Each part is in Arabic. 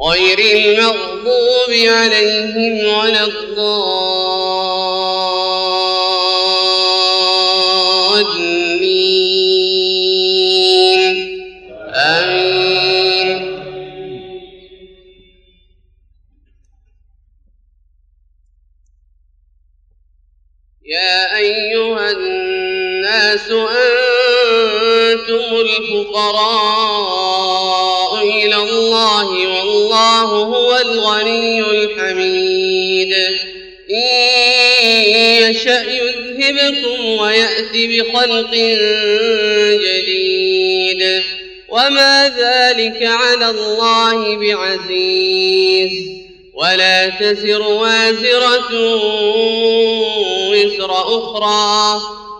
غير المغضوب عليهم ولا الضالين. آمين. يا أيها الناس أنتم الفقراء إلى الله والله هو الغني الحميد. إن يشأ يذهبكم ويأتي بخلق جديد. وما ذلك على الله بعزيز. ولا تزر وازرة وزر أخرى.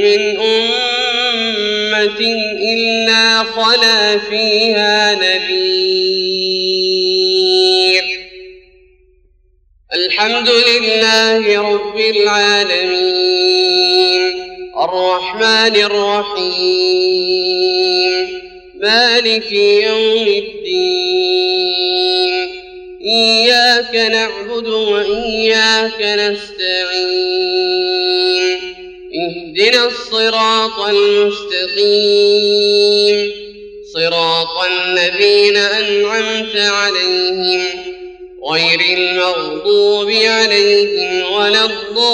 من أمة إلا خلا فيها نذير. الحمد لله رب العالمين. الرحمن الرحيم. مالك يوم الدين. إياك نعبد وإياك نستعين. اهدنا الصراط المستقيم. صراط الذين أنعمت عليهم غير المغضوب عليهم ولا الضالين.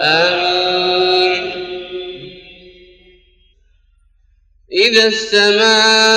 آمين. إذا السماء